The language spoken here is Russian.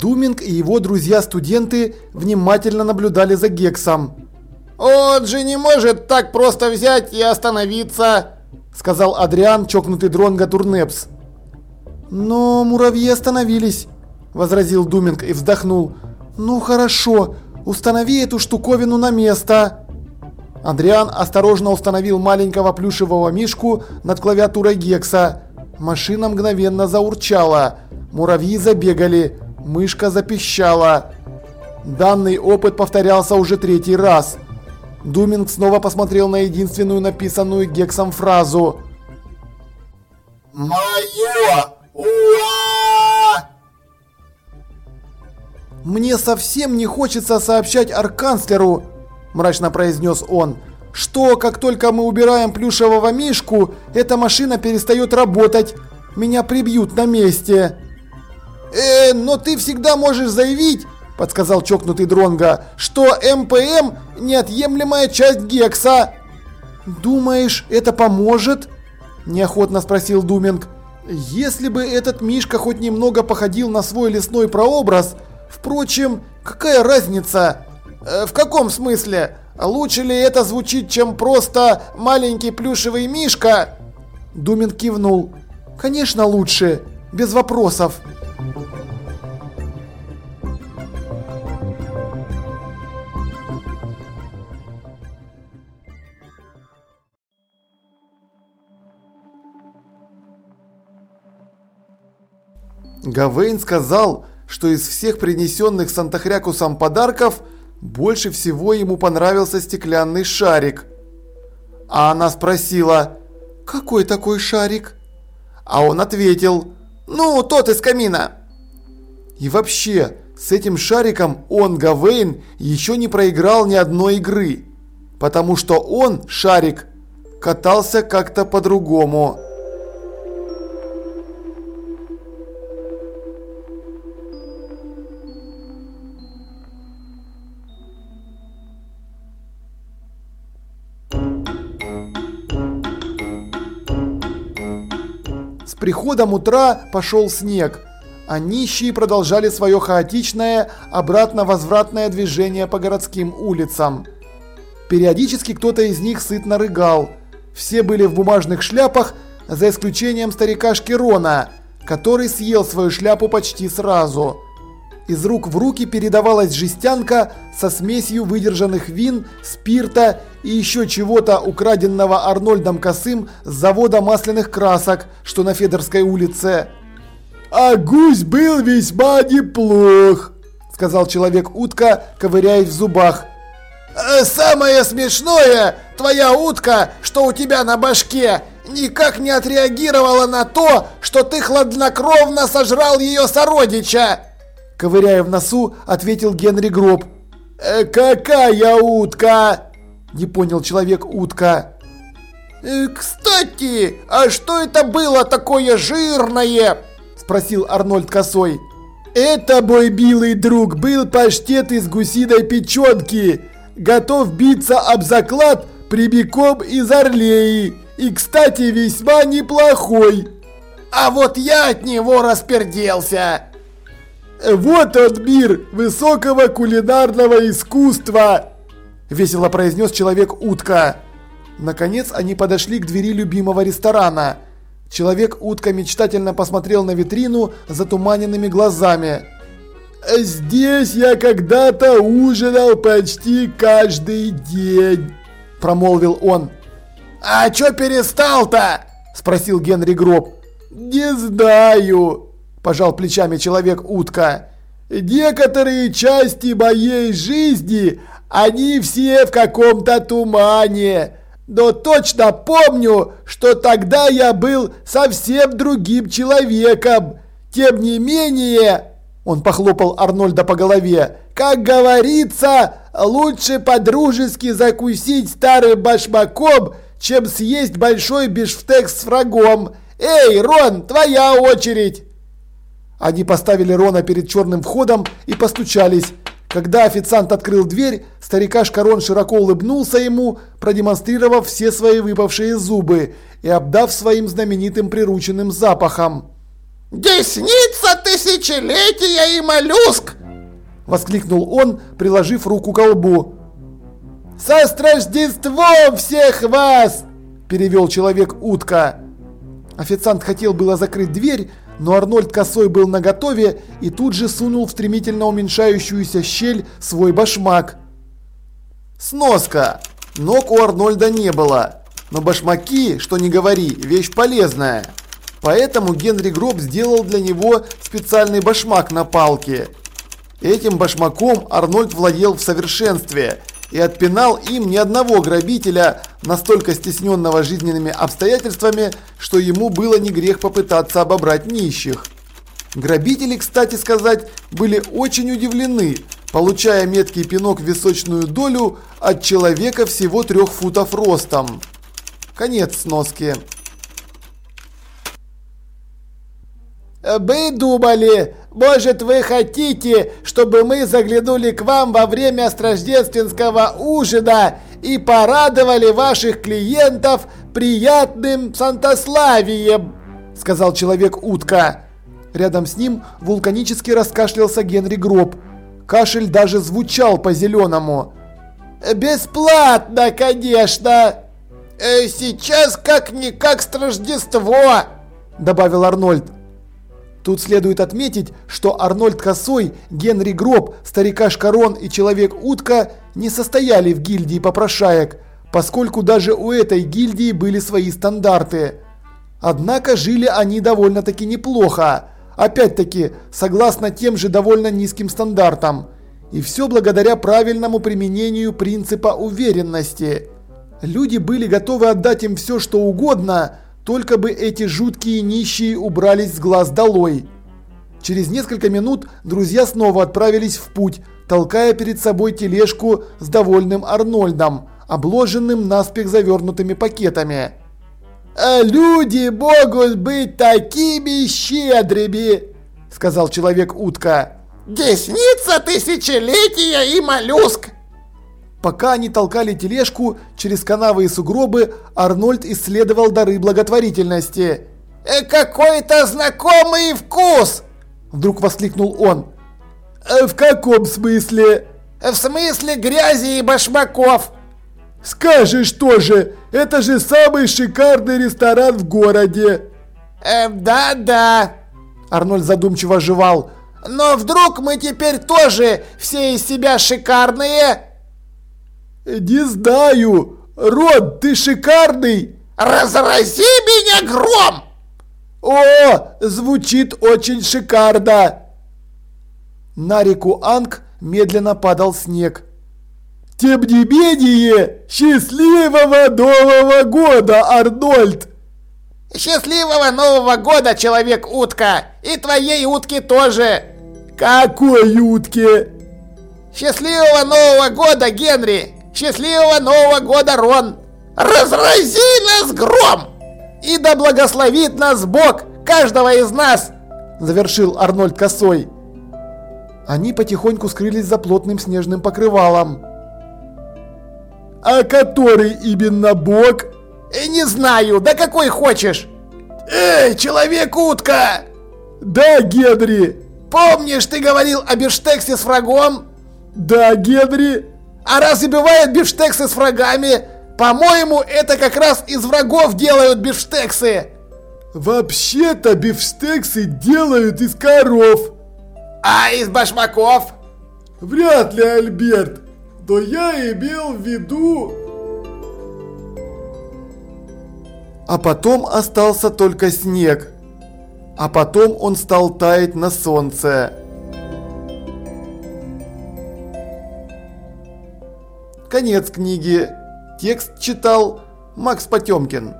Думинг и его друзья-студенты внимательно наблюдали за Гексом. «Он же не может так просто взять и остановиться!» Сказал Адриан, чокнутый дронга Турнепс. «Но муравьи остановились», – возразил Думинг и вздохнул. «Ну хорошо, установи эту штуковину на место». Адриан осторожно установил маленького плюшевого мишку над клавиатурой Гекса. Машина мгновенно заурчала. Муравьи забегали. Мышка запищала. Данный опыт повторялся уже третий раз. Думинг снова посмотрел на единственную написанную Гексом фразу. «Моё! «Мне совсем не хочется сообщать арканцлеру», – мрачно произнес он, – «что, как только мы убираем плюшевого мишку, эта машина перестает работать. Меня прибьют на месте». «Э, но ты всегда можешь заявить, – подсказал чокнутый Дронга, – что МПМ – неотъемлемая часть Гекса». «Думаешь, это поможет?» – неохотно спросил Думинг. «Если бы этот Мишка хоть немного походил на свой лесной прообраз, впрочем, какая разница?» э, «В каком смысле? Лучше ли это звучит, чем просто маленький плюшевый Мишка?» Думинг кивнул. «Конечно лучше, без вопросов». Гавейн сказал, что из всех принесенных Сантахрякусом подарков больше всего ему понравился стеклянный шарик. А она спросила, «Какой такой шарик?» А он ответил, «Ну, тот из камина». И вообще, с этим шариком он, Гавейн, еще не проиграл ни одной игры. Потому что он, шарик, катался как-то по-другому. Приходом утра пошел снег, а нищие продолжали свое хаотичное обратно-возвратное движение по городским улицам. Периодически кто-то из них сытно рыгал. Все были в бумажных шляпах, за исключением старика Шкирона, который съел свою шляпу почти сразу. Из рук в руки передавалась жестянка со смесью выдержанных вин, спирта и еще чего-то украденного Арнольдом Косым с завода масляных красок, что на Федорской улице. «А гусь был весьма неплох», – сказал человек-утка, ковыряясь в зубах. «Э, «Самое смешное, твоя утка, что у тебя на башке, никак не отреагировала на то, что ты хладнокровно сожрал ее сородича!» Ковыряя в носу, ответил Генри Гроб. «Э, «Какая утка?» Не понял человек-утка. «Э, «Кстати, а что это было такое жирное?» Спросил Арнольд Косой. «Это, мой милый друг, был паштет из гусиной печенки. Готов биться об заклад прямиком из Орлеи. И, кстати, весьма неплохой». «А вот я от него расперделся!» «Вот он мир высокого кулинарного искусства!» Весело произнес человек-утка. Наконец они подошли к двери любимого ресторана. Человек-утка мечтательно посмотрел на витрину затуманенными глазами. «Здесь я когда-то ужинал почти каждый день», – промолвил он. «А чё перестал-то?» – спросил Генри Гроб. «Не знаю», пожал плечами человек-утка. Некоторые части моей жизни, они все в каком-то тумане. Но точно помню, что тогда я был совсем другим человеком. Тем не менее, он похлопал Арнольда по голове. Как говорится, лучше подружески закусить старым башмаком, чем съесть большой бифштекс с врагом. Эй, Рон, твоя очередь. Они поставили Рона перед черным входом и постучались. Когда официант открыл дверь, старикаш Корон широко улыбнулся ему, продемонстрировав все свои выпавшие зубы и обдав своим знаменитым прирученным запахом. «Десница тысячелетия и моллюск!» – воскликнул он, приложив руку к лбу. «Со Рождеством всех вас!» – перевел человек-утка. Официант хотел было закрыть дверь, но Арнольд Косой был наготове и тут же сунул в стремительно уменьшающуюся щель свой башмак. Сноска. Ног у Арнольда не было. Но башмаки, что не говори, вещь полезная. Поэтому Генри Гроб сделал для него специальный башмак на палке. Этим башмаком Арнольд владел в совершенстве и отпинал им ни одного грабителя, настолько стесненного жизненными обстоятельствами, что ему было не грех попытаться обобрать нищих. Грабители, кстати сказать, были очень удивлены, получая меткий пинок в височную долю от человека всего трех футов ростом. Конец сноски. «Мы думали, может вы хотите, чтобы мы заглянули к вам во время рождественского ужина и порадовали ваших клиентов приятным сантославием?» Сказал человек-утка. Рядом с ним вулканически раскашлялся Генри Гроб. Кашель даже звучал по-зеленому. «Бесплатно, конечно!» э, «Сейчас как-никак с Рождество!» Добавил Арнольд. Тут следует отметить, что Арнольд Косой, Генри Гроб, Старикаш Корон и Человек-Утка не состояли в гильдии попрошаек, поскольку даже у этой гильдии были свои стандарты. Однако жили они довольно-таки неплохо, опять-таки согласно тем же довольно низким стандартам. И все благодаря правильному применению принципа уверенности. Люди были готовы отдать им все что угодно, только бы эти жуткие нищие убрались с глаз долой. Через несколько минут друзья снова отправились в путь, толкая перед собой тележку с довольным Арнольдом, обложенным наспех завернутыми пакетами. «А люди могут быть такими щедрыми!» – сказал человек-утка. «Десница тысячелетия и моллюск!» Пока они толкали тележку через канавы и сугробы, Арнольд исследовал дары благотворительности. «Э, «Какой-то знакомый вкус!» Вдруг воскликнул он. «Э, «В каком смысле?» «В смысле грязи и башмаков!» «Скажешь тоже! Это же самый шикарный ресторан в городе!» э, «Да-да!» Арнольд задумчиво жевал. «Но вдруг мы теперь тоже все из себя шикарные?» «Не знаю! Рон, ты шикарный!» «Разрази меня гром!» «О, звучит очень шикарно!» На реку Анг медленно падал снег. «Тем не менее, счастливого Нового года, Арнольд!» «Счастливого Нового года, Человек-утка! И твоей утки тоже!» «Какой утки?» «Счастливого Нового года, Генри! Счастливого Нового года, Рон! Разрази нас гром! И да благословит нас Бог, каждого из нас!» Завершил Арнольд Косой. Они потихоньку скрылись за плотным снежным покрывалом. «А который именно Бог?» э, «Не знаю, да какой хочешь!» «Эй, человек-утка!» «Да, Генри!» «Помнишь, ты говорил о бифштексе с врагом?» «Да, Генри!» А разве бывают бифштексы с врагами? По-моему, это как раз из врагов делают бифштексы. Вообще-то бифштексы делают из коров. А из башмаков? Вряд ли, Альберт. Но я имел в виду... А потом остался только снег. А потом он стал таять на солнце. Конец книги. Текст читал Макс Потемкин.